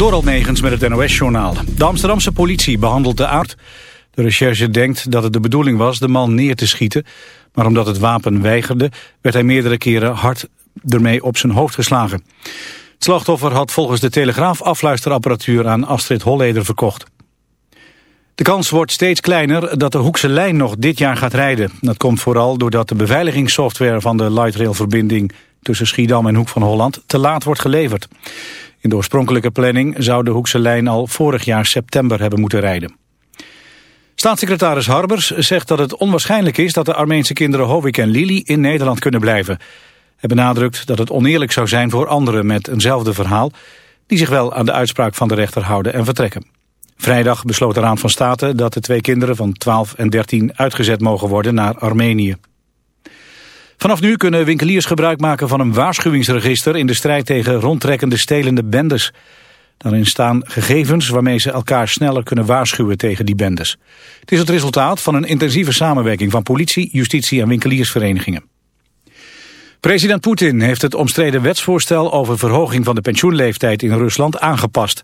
Door Negens met het NOS-journaal. De Amsterdamse politie behandelt de aard. De recherche denkt dat het de bedoeling was de man neer te schieten. Maar omdat het wapen weigerde, werd hij meerdere keren hard ermee op zijn hoofd geslagen. Het slachtoffer had volgens de Telegraaf afluisterapparatuur aan Astrid Holleder verkocht. De kans wordt steeds kleiner dat de Hoekse lijn nog dit jaar gaat rijden. Dat komt vooral doordat de beveiligingssoftware van de lightrailverbinding tussen Schiedam en Hoek van Holland te laat wordt geleverd. In de oorspronkelijke planning zou de Hoekse lijn al vorig jaar september hebben moeten rijden. Staatssecretaris Harbers zegt dat het onwaarschijnlijk is dat de Armeense kinderen Hovik en Lili in Nederland kunnen blijven. Hij benadrukt dat het oneerlijk zou zijn voor anderen met eenzelfde verhaal... die zich wel aan de uitspraak van de rechter houden en vertrekken. Vrijdag besloot de Raad van State dat de twee kinderen van 12 en 13 uitgezet mogen worden naar Armenië. Vanaf nu kunnen winkeliers gebruik maken van een waarschuwingsregister in de strijd tegen rondtrekkende stelende bendes. Daarin staan gegevens waarmee ze elkaar sneller kunnen waarschuwen tegen die bendes. Het is het resultaat van een intensieve samenwerking van politie, justitie en winkeliersverenigingen. President Poetin heeft het omstreden wetsvoorstel over verhoging van de pensioenleeftijd in Rusland aangepast.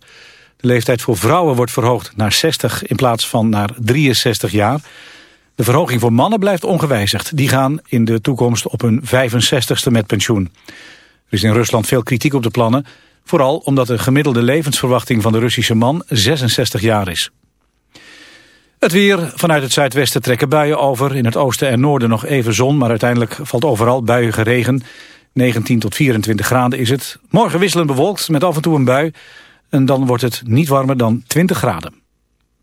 De leeftijd voor vrouwen wordt verhoogd naar 60 in plaats van naar 63 jaar. De verhoging voor mannen blijft ongewijzigd. Die gaan in de toekomst op hun 65ste met pensioen. Er is in Rusland veel kritiek op de plannen. Vooral omdat de gemiddelde levensverwachting van de Russische man 66 jaar is. Het weer. Vanuit het zuidwesten trekken buien over. In het oosten en noorden nog even zon, maar uiteindelijk valt overal buiige regen. 19 tot 24 graden is het. Morgen wisselend bewolkt met af en toe een bui. En dan wordt het niet warmer dan 20 graden.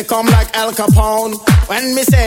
me come like Al Capone. When me say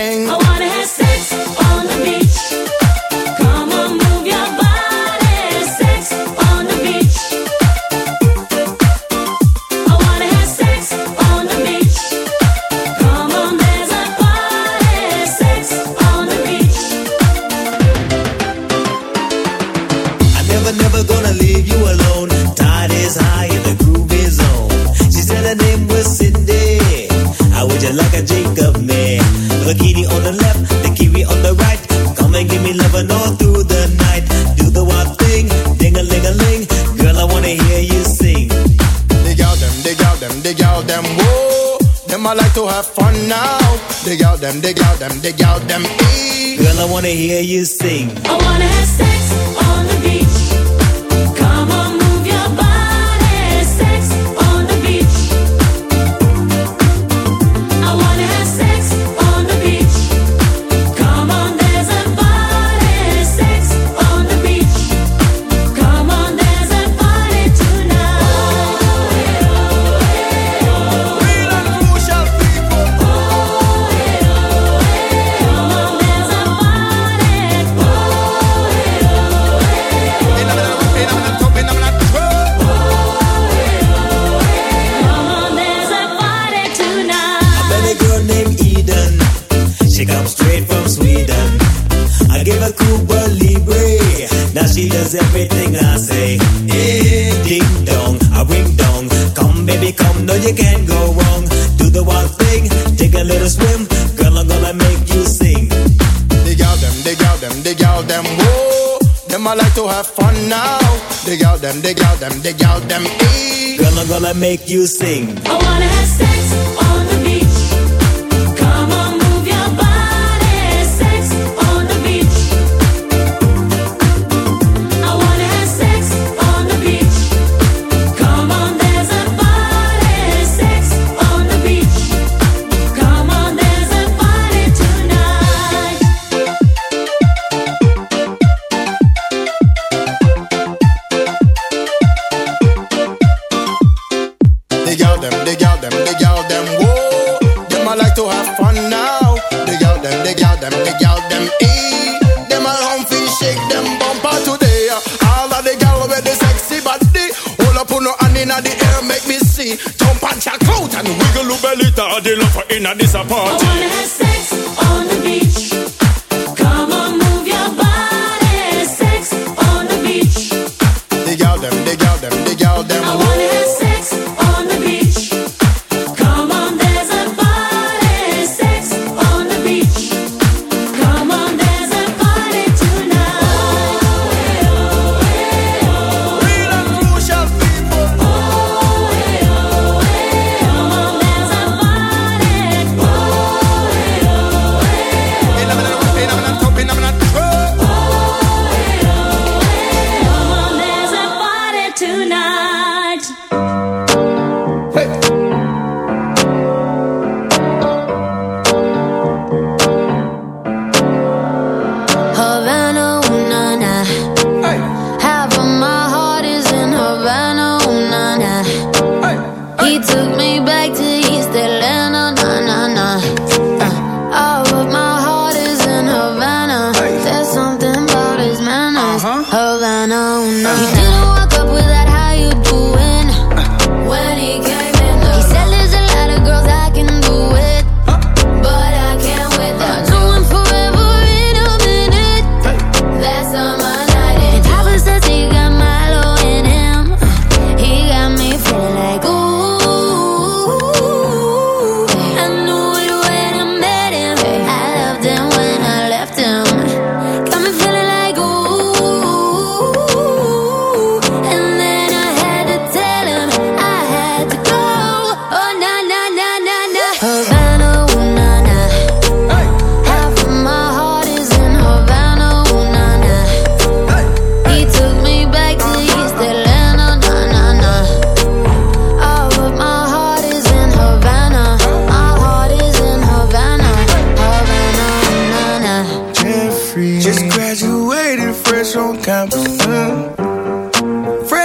gonna make you sing. I wanna have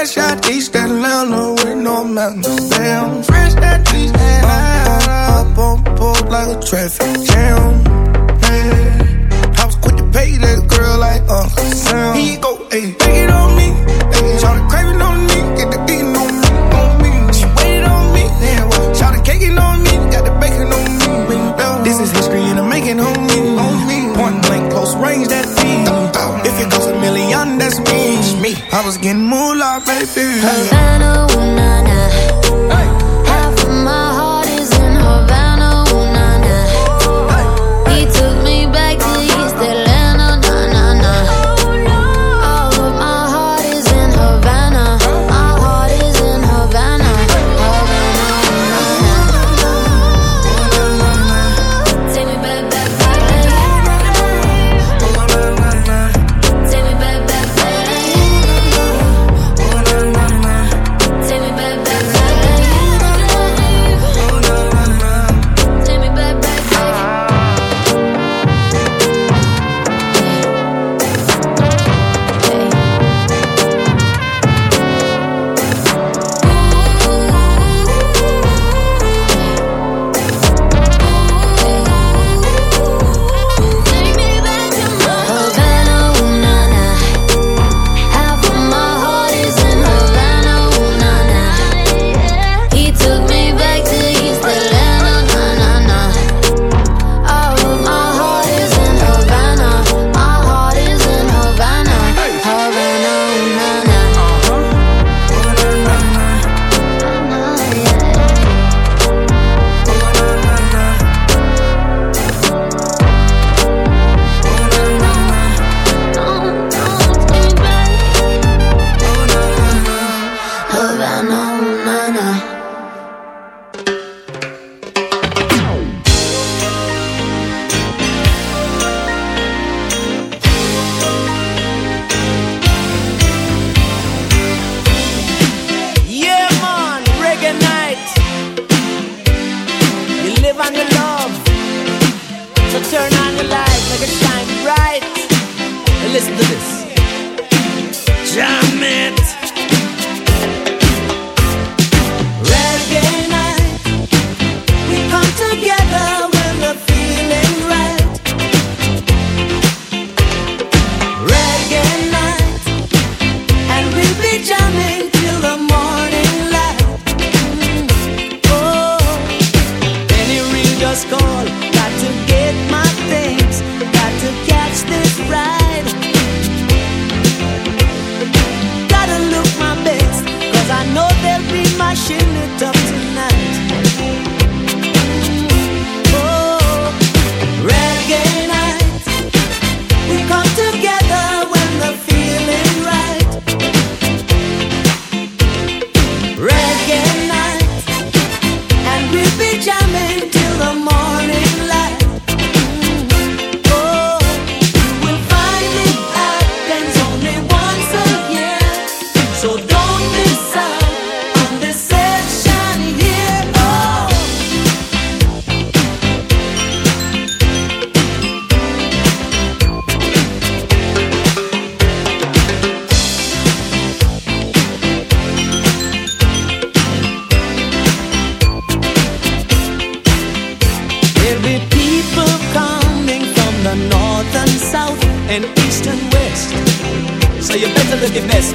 fresh out East Atlanta with no mountain down. Fresh out East Atlanta. Up on board like a traffic jam. Hey. I was quick to pay that girl like Uncle Sam. He go, hey. I was getting moonlight, baby. Havana, ooh. Hey.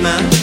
man.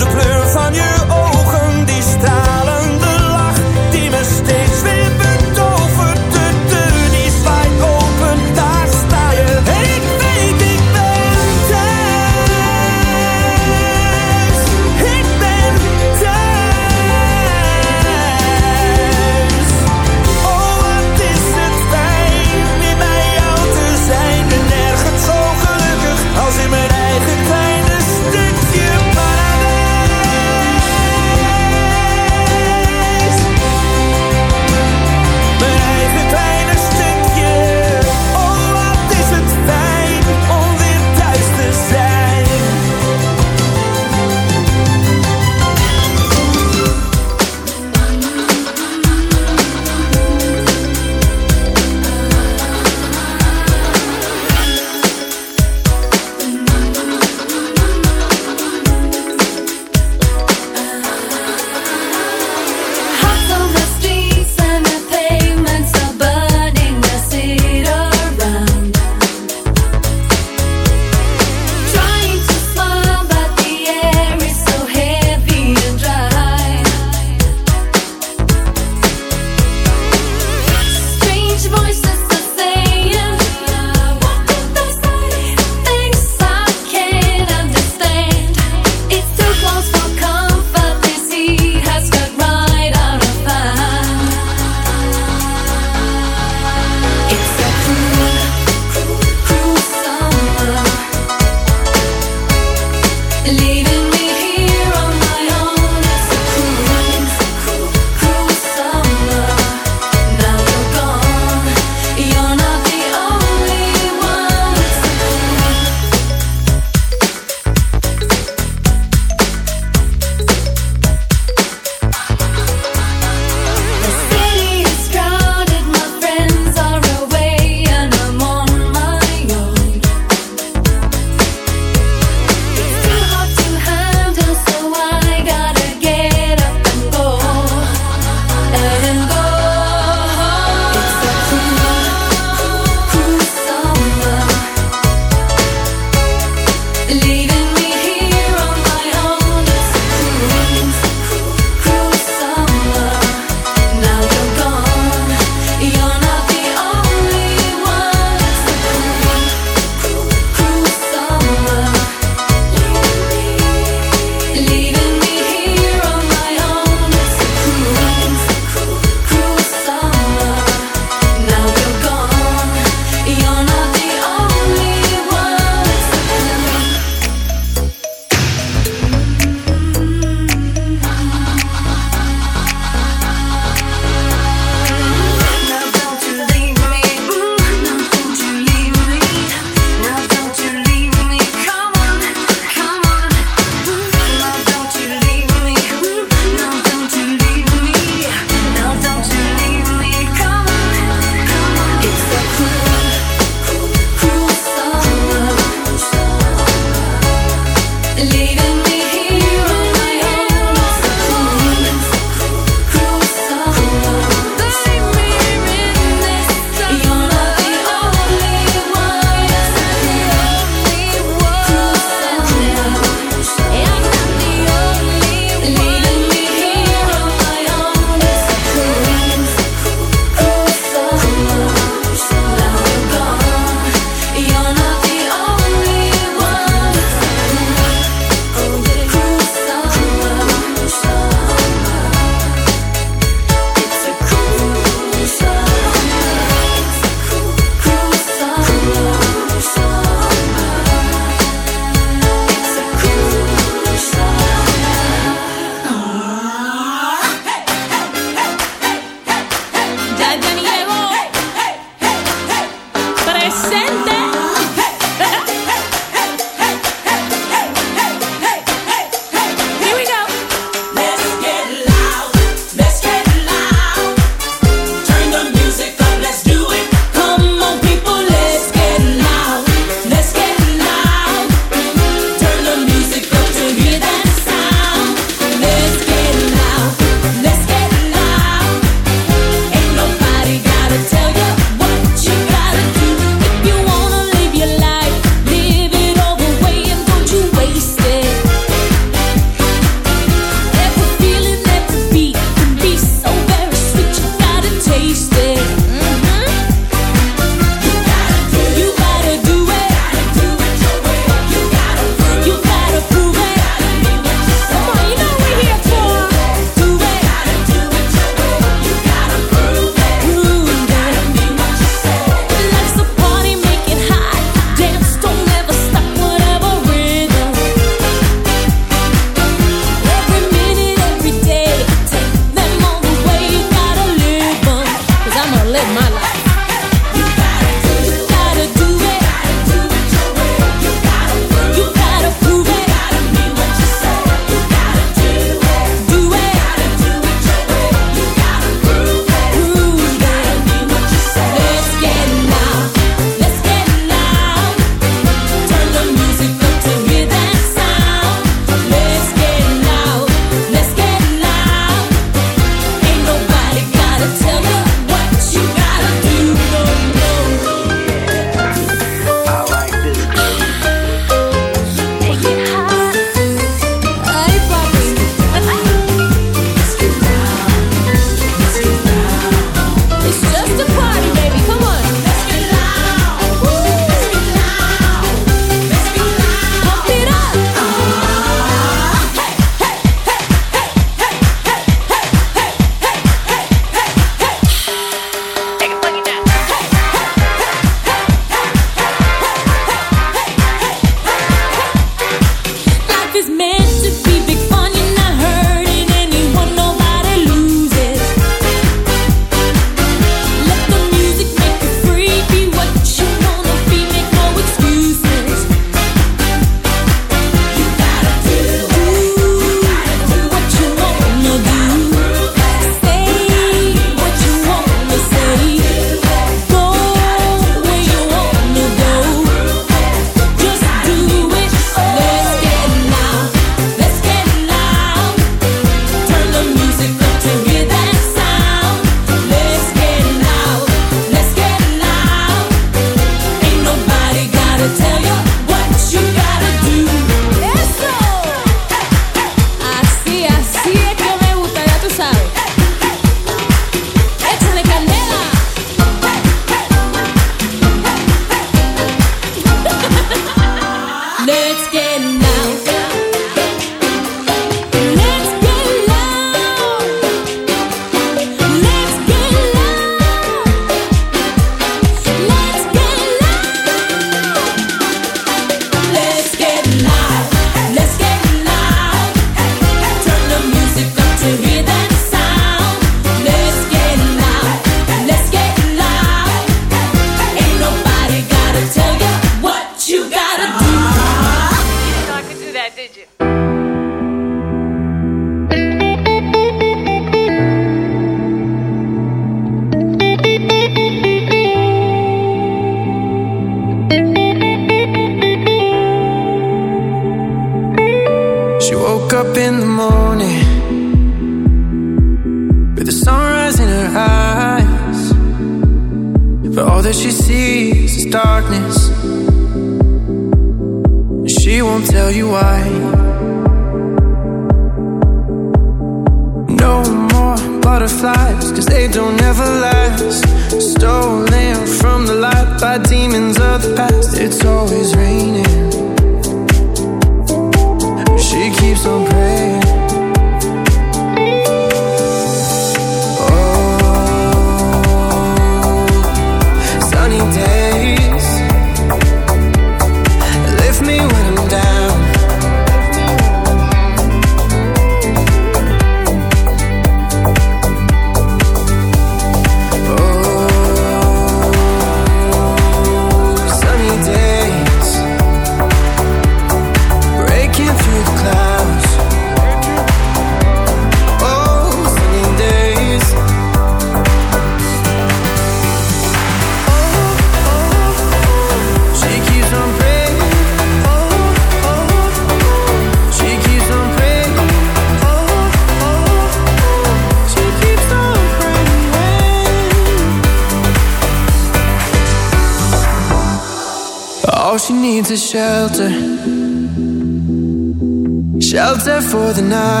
the.